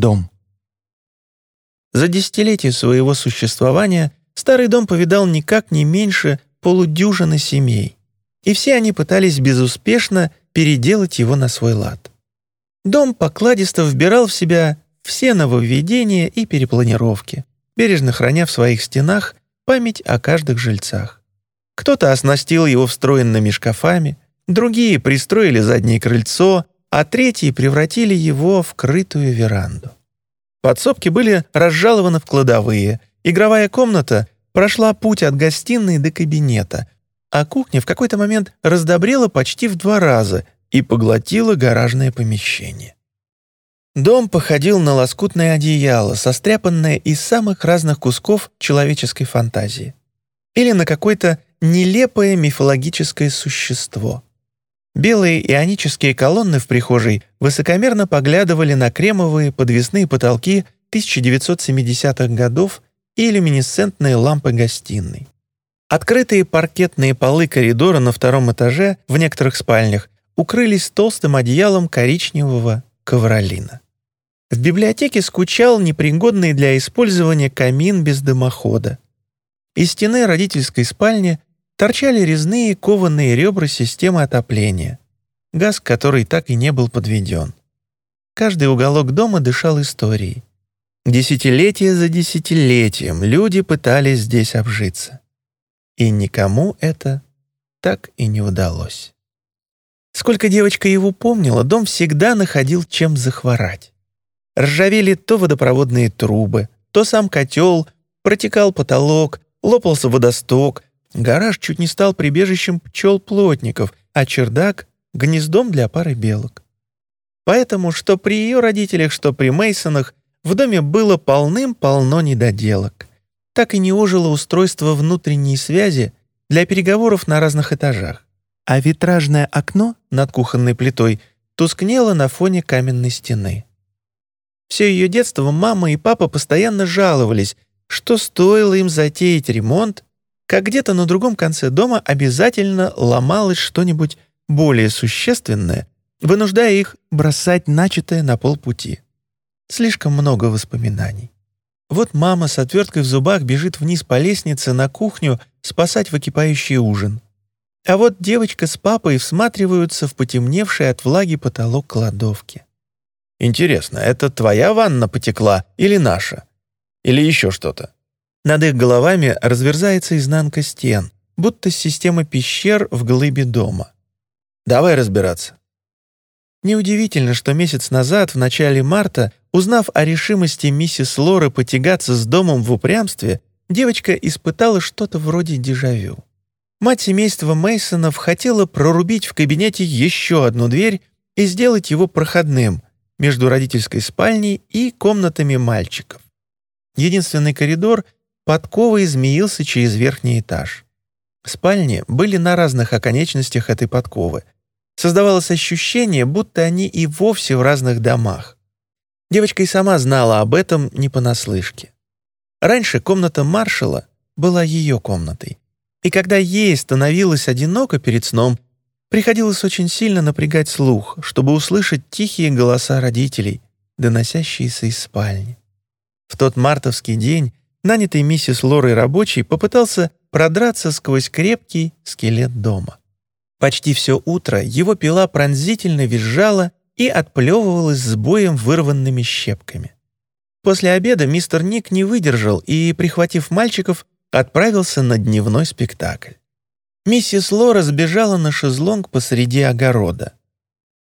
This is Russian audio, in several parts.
дом. За десятилетие своего существования старый дом повидал никак не меньше полудюжины семей, и все они пытались безуспешно переделать его на свой лад. Дом покладисто вбирал в себя все нововведения и перепланировки, бережно храня в своих стенах память о каждых жильцах. Кто-то оснастил его встроенными шкафами, другие пристроили заднее крыльцо, а третьи превратили его в крытую веранду. Подсобки были разжалованы в кладовые, игровая комната прошла путь от гостиной до кабинета, а кухня в какой-то момент раздобрела почти в два раза и поглотила гаражное помещение. Дом походил на лоскутное одеяло, состряпанное из самых разных кусков человеческой фантазии. Или на какое-то нелепое мифологическое существо. Белые ионические колонны в прихожей высокомерно поглядывали на кремовые подвесные потолки 1970-х годов и люминесцентные лампы гостиной. Открытые паркетные полы коридора на втором этаже в некоторых спальнях укрылись толстым одеялом коричневого ковролина. В библиотеке скучал непригодный для использования камин без дымохода. Из стены родительской спальни торчали резные кованые ребра системы отопления, газ который так и не был подведен. Каждый уголок дома дышал историей. Десятилетия за десятилетием люди пытались здесь обжиться. И никому это так и не удалось. Сколько девочка его помнила, дом всегда находил чем захворать. Ржавели то водопроводные трубы, то сам котел, протекал потолок, лопался водосток, гараж чуть не стал прибежищем пчел-плотников, а чердак — гнездом для пары белок. Поэтому что при ее родителях, что при Мейсонах в доме было полным-полно недоделок. Так и не ожило устройство внутренней связи для переговоров на разных этажах. А витражное окно над кухонной плитой тускнело на фоне каменной стены. Все ее детство мама и папа постоянно жаловались, что стоило им затеять ремонт, как где-то на другом конце дома обязательно ломалось что-нибудь более существенное, вынуждая их бросать начатое на полпути. Слишком много воспоминаний. Вот мама с отверткой в зубах бежит вниз по лестнице на кухню спасать выкипающий ужин. А вот девочка с папой всматриваются в потемневший от влаги потолок кладовки. Интересно, это твоя ванна потекла или наша? Или еще что-то? Над их головами разверзается изнанка стен, будто система пещер в глыбе дома. Давай разбираться. Неудивительно, что месяц назад, в начале марта, узнав о решимости миссис Лоры потягаться с домом в упрямстве, девочка испытала что-то вроде дежавю. Мать семейства Мейсонов хотела прорубить в кабинете еще одну дверь и сделать его проходным, между родительской спальней и комнатами мальчиков. Единственный коридор подковой змеился через верхний этаж. Спальни были на разных оконечностях этой подковы. Создавалось ощущение, будто они и вовсе в разных домах. Девочка и сама знала об этом не понаслышке. Раньше комната маршала была ее комнатой. И когда ей становилось одиноко перед сном, Приходилось очень сильно напрягать слух, чтобы услышать тихие голоса родителей, доносящиеся из спальни. В тот мартовский день нанятый миссис Лорой рабочий попытался продраться сквозь крепкий скелет дома. Почти все утро его пила пронзительно визжала и отплевывалась с боем вырванными щепками. После обеда мистер Ник не выдержал и, прихватив мальчиков, отправился на дневной спектакль. Миссис Лора сбежала на шезлонг посреди огорода.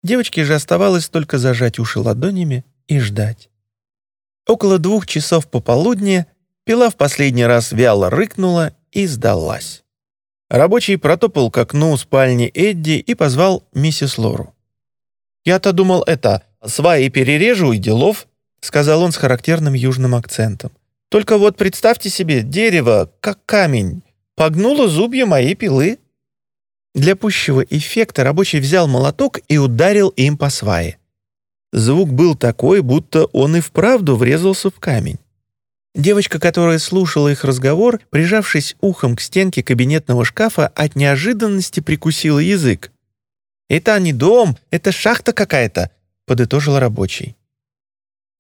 Девочке же оставалось только зажать уши ладонями и ждать. Около двух часов пополудни пила в последний раз вяло рыкнула и сдалась. Рабочий протопал к окну спальни Эдди и позвал миссис Лору. «Я-то думал, это, сваи перережу и делов», сказал он с характерным южным акцентом. «Только вот представьте себе, дерево, как камень, погнула зубья моей пилы». Для пущего эффекта рабочий взял молоток и ударил им по свае. Звук был такой, будто он и вправду врезался в камень. Девочка, которая слушала их разговор, прижавшись ухом к стенке кабинетного шкафа, от неожиданности прикусила язык. «Это не дом, это шахта какая-то», — подытожил рабочий.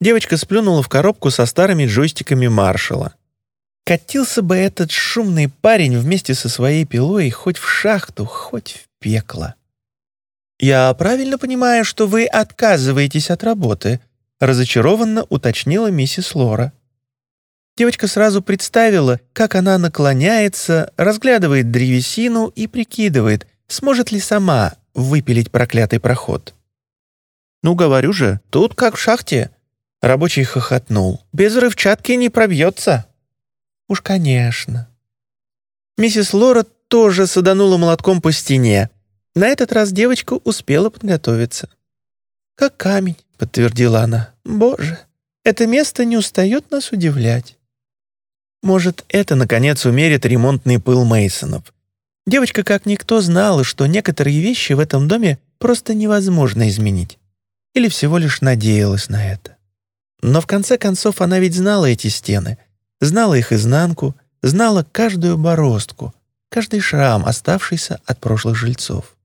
Девочка сплюнула в коробку со старыми джойстиками Маршала. Катился бы этот шумный парень вместе со своей пилой хоть в шахту, хоть в пекло. «Я правильно понимаю, что вы отказываетесь от работы?» разочарованно уточнила миссис Лора. Девочка сразу представила, как она наклоняется, разглядывает древесину и прикидывает, сможет ли сама выпилить проклятый проход. «Ну, говорю же, тут как в шахте». Рабочий хохотнул. «Без рывчатки не пробьется». «Уж, конечно». Миссис Лора тоже саданула молотком по стене. На этот раз девочка успела подготовиться. «Как камень», — подтвердила она. «Боже, это место не устает нас удивлять». Может, это, наконец, умерит ремонтный пыл Мейсонов. Девочка как никто знала, что некоторые вещи в этом доме просто невозможно изменить. Или всего лишь надеялась на это. Но в конце концов она ведь знала эти стены, знала их изнанку, знала каждую бороздку, каждый шрам, оставшийся от прошлых жильцов.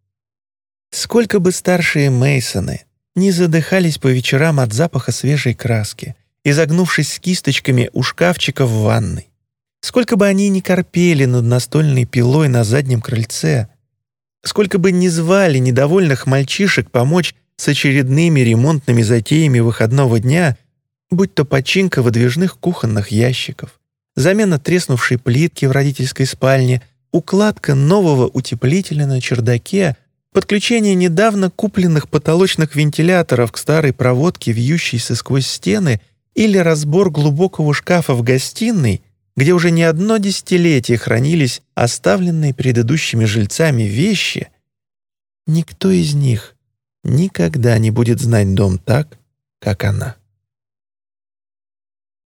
Сколько бы старшие Мейсоны не задыхались по вечерам от запаха свежей краски, изогнувшись с кисточками у шкафчика в ванной, сколько бы они ни корпели над настольной пилой на заднем крыльце, сколько бы ни звали недовольных мальчишек помочь с очередными ремонтными затеями выходного дня, будь то починка выдвижных кухонных ящиков, замена треснувшей плитки в родительской спальне, укладка нового утеплителя на чердаке, подключение недавно купленных потолочных вентиляторов к старой проводке, вьющейся сквозь стены, или разбор глубокого шкафа в гостиной, где уже не одно десятилетие хранились оставленные предыдущими жильцами вещи, никто из них никогда не будет знать дом так, как она.